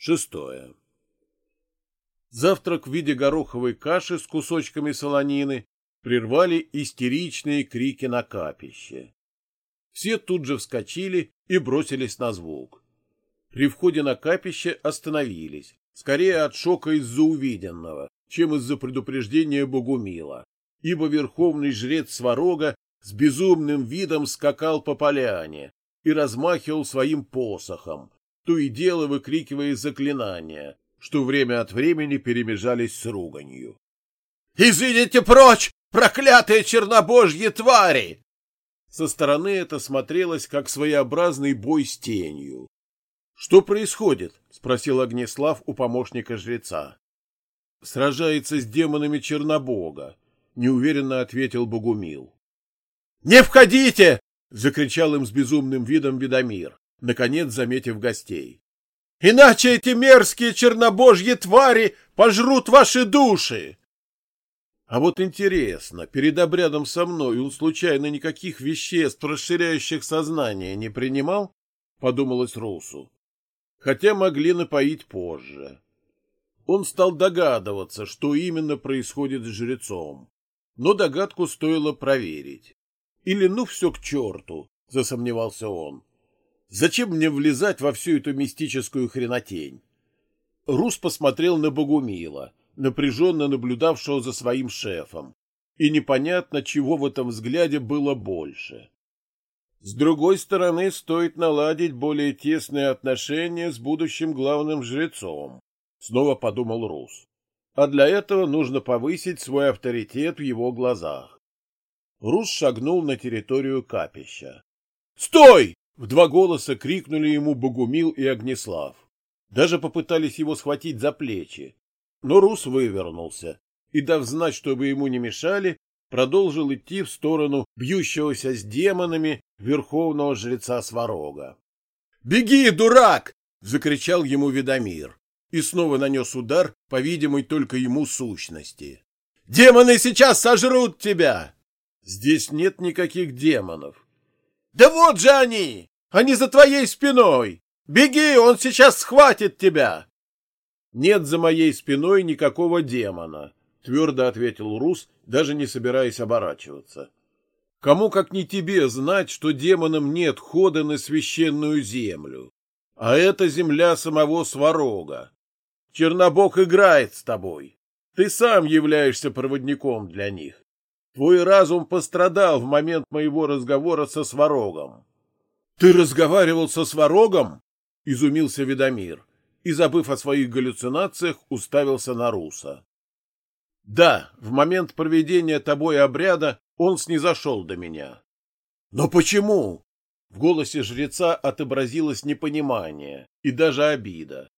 Шестое. Завтрак в виде гороховой каши с кусочками солонины прервали истеричные крики на капище. Все тут же вскочили и бросились на звук. При входе на капище остановились, скорее от шока из-за увиденного, чем из-за предупреждения Богумила, ибо верховный жрец Сварога с безумным видом скакал по поляне и размахивал своим посохом, то и дело выкрикивая заклинания, что время от времени перемежались с руганью. «Изыдите прочь, проклятые чернобожьи твари!» Со стороны это смотрелось, как своеобразный бой с тенью. «Что происходит?» — спросил Огнеслав у помощника жреца. «Сражается с демонами Чернобога», — неуверенно ответил Богумил. «Не входите!» — закричал им с безумным видом Ведомир, наконец заметив гостей. «Иначе эти мерзкие чернобожьи твари пожрут ваши души!» А вот интересно, перед обрядом со мной он случайно никаких веществ, расширяющих сознание, не принимал? Подумалось Русу. Хотя могли напоить позже. Он стал догадываться, что именно происходит с жрецом. Но догадку стоило проверить. Или ну все к черту, засомневался он. Зачем мне влезать во всю эту мистическую хренотень? Рус посмотрел на Богумила — напряженно наблюдавшего за своим шефом, и непонятно, чего в этом взгляде было больше. С другой стороны, стоит наладить более тесные отношения с будущим главным жрецом, снова подумал Рус. А для этого нужно повысить свой авторитет в его глазах. Рус шагнул на территорию капища. «Стой!» — в два голоса крикнули ему Богумил и Огнеслав. Даже попытались его схватить за плечи, но Рус вывернулся и, дав знать, чтобы ему не мешали, продолжил идти в сторону бьющегося с демонами верховного жреца Сварога. «Беги, дурак!» — закричал ему Ведомир и снова нанес удар по видимой только ему сущности. «Демоны сейчас сожрут тебя!» «Здесь нет никаких демонов». «Да вот же они! Они за твоей спиной! Беги, он сейчас схватит тебя!» Нет за моей спиной никакого демона, твердо ответил Рус, даже не собираясь оборачиваться. Кому как не тебе знать, что демонам нет хода на священную землю, а это земля самого Сварога. Чернобог играет с тобой. Ты сам являешься проводником для них. Твой разум пострадал в момент моего разговора со Сварогом. — Ты разговаривал со Сварогом? — изумился Ведомир и, забыв о своих галлюцинациях, уставился на Руса. Да, в момент проведения тобой обряда он снизошел до меня. Но почему? В голосе жреца отобразилось непонимание и даже обида.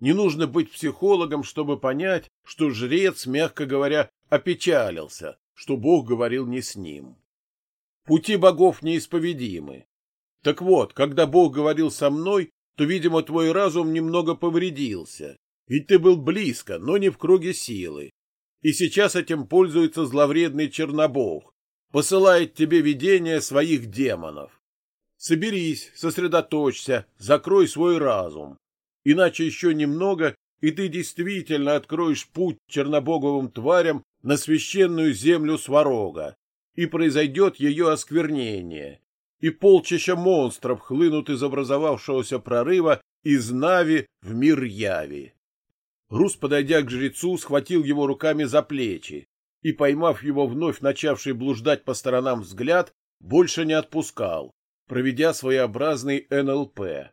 Не нужно быть психологом, чтобы понять, что жрец, мягко говоря, опечалился, что Бог говорил не с ним. Пути богов неисповедимы. Так вот, когда Бог говорил со мной, то, видимо, твой разум немного повредился, ведь ты был близко, но не в круге силы. И сейчас этим пользуется зловредный Чернобог, посылает тебе видение своих демонов. Соберись, сосредоточься, закрой свой разум. Иначе еще немного, и ты действительно откроешь путь чернобоговым тварям на священную землю Сварога, и произойдет ее осквернение, и полчища монстров хлынут из образовавшегося прорыва из Нави в мир Яви. Рус, подойдя к жрецу, схватил его руками за плечи и, поймав его вновь начавший блуждать по сторонам взгляд, больше не отпускал, проведя своеобразный НЛП.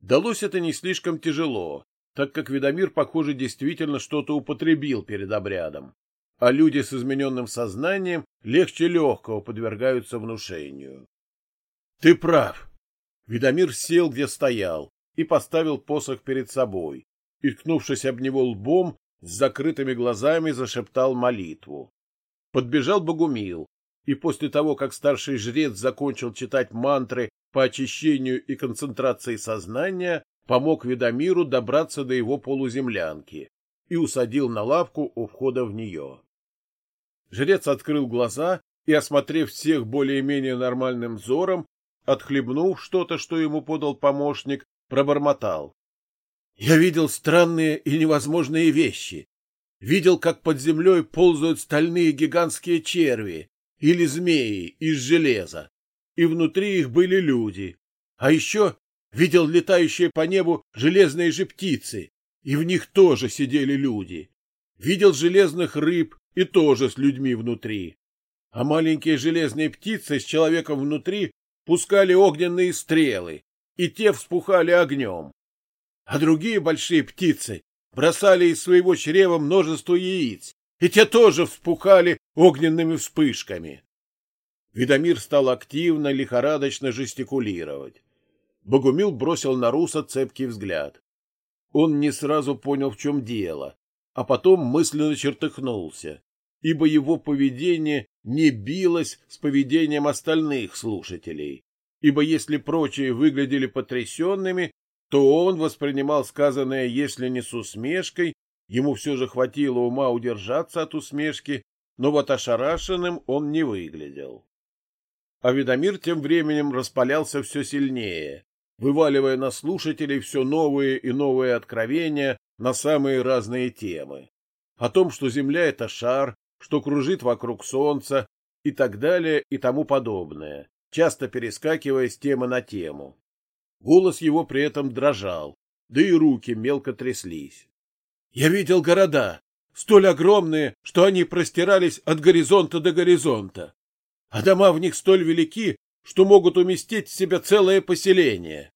Далось это не слишком тяжело, так как Ведомир, похоже, действительно что-то употребил перед обрядом, а люди с измененным сознанием легче легкого подвергаются внушению. Ты прав. Видомир сел, где стоял, и поставил посох перед собой, и, ткнувшись об него лбом, с закрытыми глазами зашептал молитву. Подбежал Богумил, и после того, как старший жрец закончил читать мантры по очищению и концентрации сознания, помог Видомиру добраться до его полуземлянки и усадил на лавку у входа в нее. Жрец открыл глаза и, осмотрев всех более-менее нормальным взором, отхлебнув что-то, что ему подал помощник, пробормотал. Я видел странные и невозможные вещи. Видел, как под землей ползают стальные гигантские черви или змеи из железа, и внутри их были люди. А еще видел летающие по небу железные же птицы, и в них тоже сидели люди. Видел железных рыб и тоже с людьми внутри. А маленькие железные птицы с человеком внутри пускали огненные стрелы, и те вспухали огнем. А другие большие птицы бросали из своего чрева множество яиц, и те тоже вспухали огненными вспышками. Видомир стал активно, лихорадочно жестикулировать. Богумил бросил на Руса цепкий взгляд. Он не сразу понял, в чем дело, а потом мысленно чертыхнулся, ибо его поведение не билось с поведением остальных слушателей, ибо если прочие выглядели потрясенными, то он воспринимал сказанное, если не с усмешкой, ему все же хватило ума удержаться от усмешки, но вот ошарашенным он не выглядел. А Ведомир тем временем распалялся все сильнее, вываливая на слушателей все новые и новые откровения на самые разные темы. О том, что Земля — это шар, что кружит вокруг Солнца и так далее и тому подобное, часто перескакивая с темы на тему. Голос его при этом дрожал, да и руки мелко тряслись. Я видел города, столь огромные, что они простирались от горизонта до горизонта, а дома в них столь велики, что могут уместить в себя целое поселение.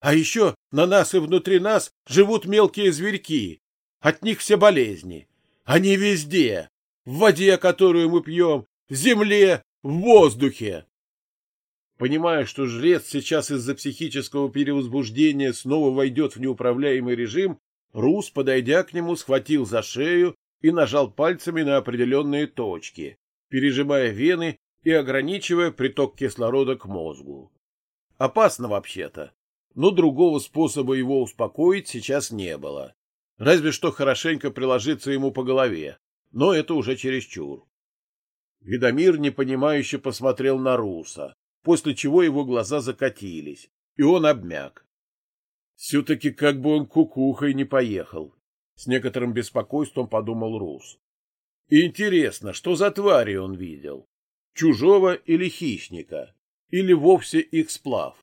А еще на нас и внутри нас живут мелкие зверьки, от них все болезни. Они везде, в воде, которую мы пьем, в земле, в воздухе. Понимая, что жрец сейчас из-за психического перевозбуждения снова войдет в неуправляемый режим, Рус, подойдя к нему, схватил за шею и нажал пальцами на определенные точки, пережимая вены и ограничивая приток кислорода к мозгу. Опасно вообще-то, но другого способа его успокоить сейчас не было. Разве что хорошенько приложиться ему по голове, но это уже чересчур. Видомир непонимающе посмотрел на Руса, после чего его глаза закатились, и он обмяк. Все-таки как бы он кукухой не поехал, с некоторым беспокойством подумал Рус. Интересно, что за твари он видел? Чужого или хищника? Или вовсе их сплав?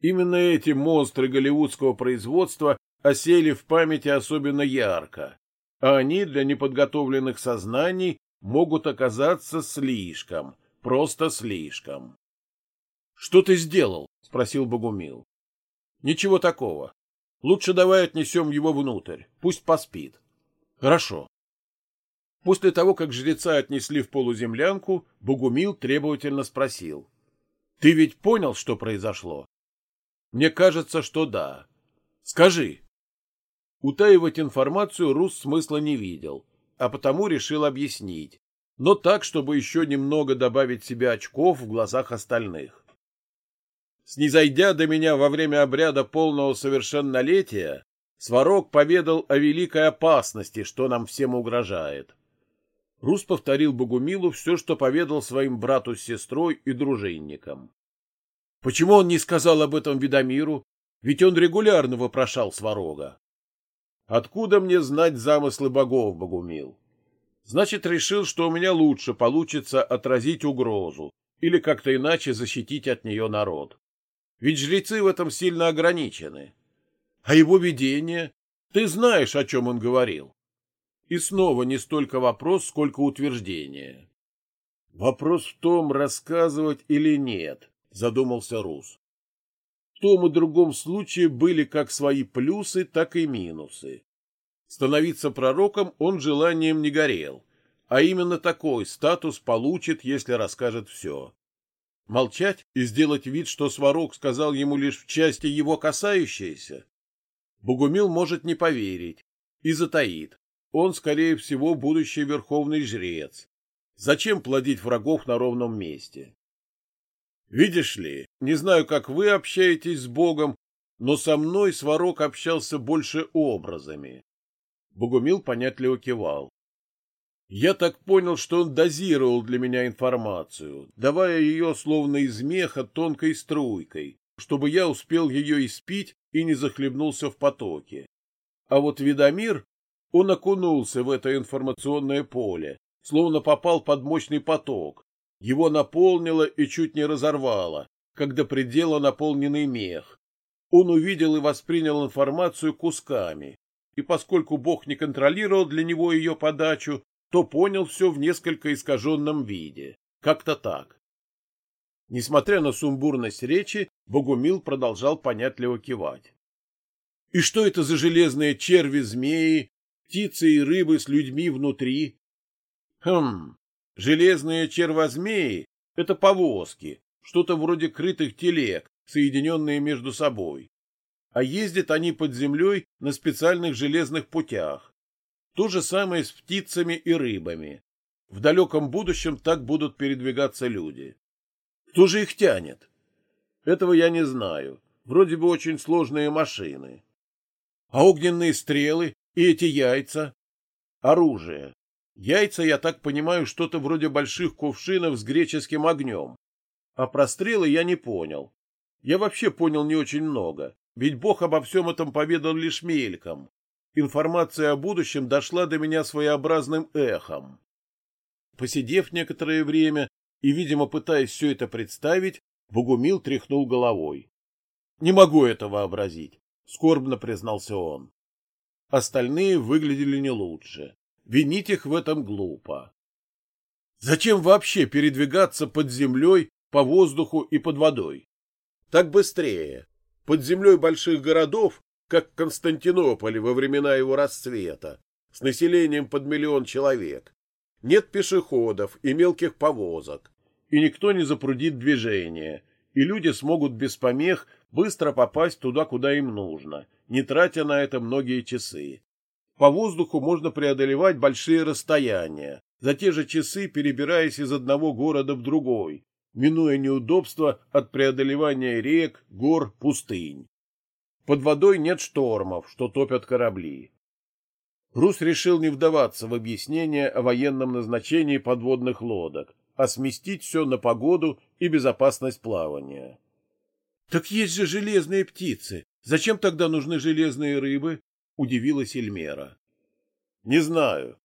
Именно эти монстры голливудского производства осели в памяти особенно ярко, а они для неподготовленных сознаний могут оказаться слишком, просто слишком. Что ты сделал? спросил Богумил. Ничего такого. Лучше давай отнесем его внутрь, пусть поспит. Хорошо. После того, как жреца отнесли в полуземлянку, Богумил требовательно спросил: "Ты ведь понял, что произошло?" "Мне кажется, что да. Скажи". Утаивать информацию Рус смысла не видел, а потому решил объяснить, но так, чтобы еще немного добавить себе очков в глазах остальных. Снизойдя до меня во время обряда полного совершеннолетия, Сварог поведал о великой опасности, что нам всем угрожает. Рус повторил Богумилу все, что поведал своим брату с сестрой и дружинникам. Почему он не сказал об этом Видомиру? Ведь он регулярно вопрошал Сварога. Откуда мне знать замыслы богов, Богумил? Значит, решил, что у меня лучше получится отразить угрозу или как-то иначе защитить от нее народ. Ведь жрецы в этом сильно ограничены. А его видение? Ты знаешь, о чем он говорил. И снова не столько вопрос, сколько утверждение. Вопрос в том, рассказывать или нет, задумался Рус. Том и другом случае были как свои плюсы, так и минусы. Становиться пророком он желанием не горел, а именно такой статус получит, если расскажет все. Молчать и сделать вид, что Сварог сказал ему лишь в части его касающейся? Богумил может не поверить и затаит. Он, скорее всего, будущий верховный жрец. Зачем плодить врагов на ровном месте? Видишь ли, не знаю, как вы общаетесь с Богом, но со мной Сварог общался больше образами. Богумил понятливо кивал. Я так понял, что он дозировал для меня информацию, давая ее словно из меха тонкой струйкой, чтобы я успел ее испить и не захлебнулся в потоке. А вот Видомир, он окунулся в это информационное поле, словно попал под мощный поток. Его наполнило и чуть не разорвало, как до предела наполненный мех. Он увидел и воспринял информацию кусками, и поскольку Бог не контролировал для него ее подачу, то понял все в несколько искаженном виде. Как-то так. Несмотря на сумбурность речи, Богумил продолжал понятливо кивать. И что это за железные черви-змеи, птицы и рыбы с людьми внутри? Хм, железные червозмеи — это повозки, что-то вроде крытых телег, соединенные между собой. А ездят они под землей на специальных железных путях. То же самое с птицами и рыбами. В далеком будущем так будут передвигаться люди. Кто же их тянет? Этого я не знаю. Вроде бы очень сложные машины. А огненные стрелы и эти яйца? Оружие. Яйца, я так понимаю, что-то вроде больших кувшинов с греческим огнем. А про стрелы я не понял. Я вообще понял не очень много, ведь Бог обо всем этом поведал лишь мельком. Информация о будущем дошла до меня своеобразным эхом. Посидев некоторое время, и, видимо, пытаясь все это представить, Богумил тряхнул головой. — Не могу это вообразить, — скорбно признался он. Остальные выглядели не лучше. Винить их в этом глупо. Зачем вообще передвигаться под землей, по воздуху и под водой? Так быстрее. Под землей больших городов, как Константинополе во времена его расцвета, с населением под миллион человек, нет пешеходов и мелких повозок, и никто не запрудит движение, и люди смогут без помех быстро попасть туда, куда им нужно, не тратя на это многие часы. По воздуху можно преодолевать большие расстояния, за те же часы перебираясь из одного города в другой, минуя неудобства от преодолевания рек, гор, пустынь. Под водой нет штормов, что топят корабли. Рус решил не вдаваться в объяснение о военном назначении подводных лодок, а сместить все на погоду и безопасность плавания. — Так есть же железные птицы. Зачем тогда нужны железные рыбы? — удивилась Эльмера. — Не знаю.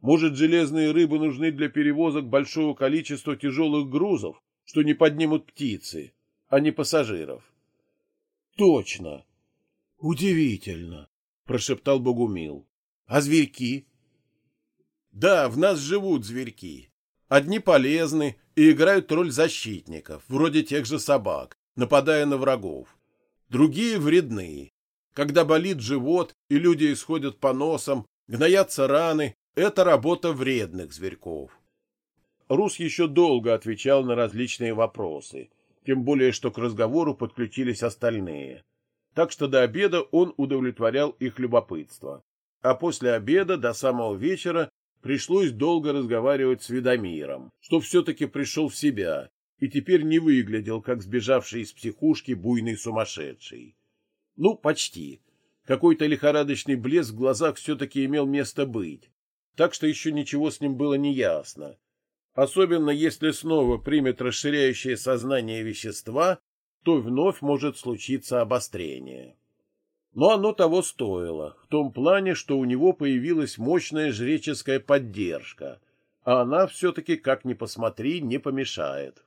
Может, железные рыбы нужны для перевозок большого количества тяжелых грузов, что не поднимут птицы, а не пассажиров. — Точно. — Удивительно, — прошептал Богумил. — А зверьки? — Да, в нас живут зверьки. Одни полезны и играют роль защитников, вроде тех же собак, нападая на врагов. Другие вредны. Когда болит живот и люди исходят по носам, гноятся раны, это работа вредных зверьков. Рус еще долго отвечал на различные вопросы, тем более что к разговору подключились остальные. Так что до обеда он удовлетворял их любопытство. А после обеда до самого вечера пришлось долго разговаривать с Ведомиром, что все-таки пришел в себя и теперь не выглядел, как сбежавший из психушки буйный сумасшедший. Ну, почти. Какой-то лихорадочный блеск в глазах все-таки имел место быть, так что еще ничего с ним было не ясно. Особенно если снова примет расширяющее сознание вещества, то вновь может случиться обострение. Но оно того стоило, в том плане, что у него появилась мощная жреческая поддержка, а она все-таки, как ни посмотри, не помешает.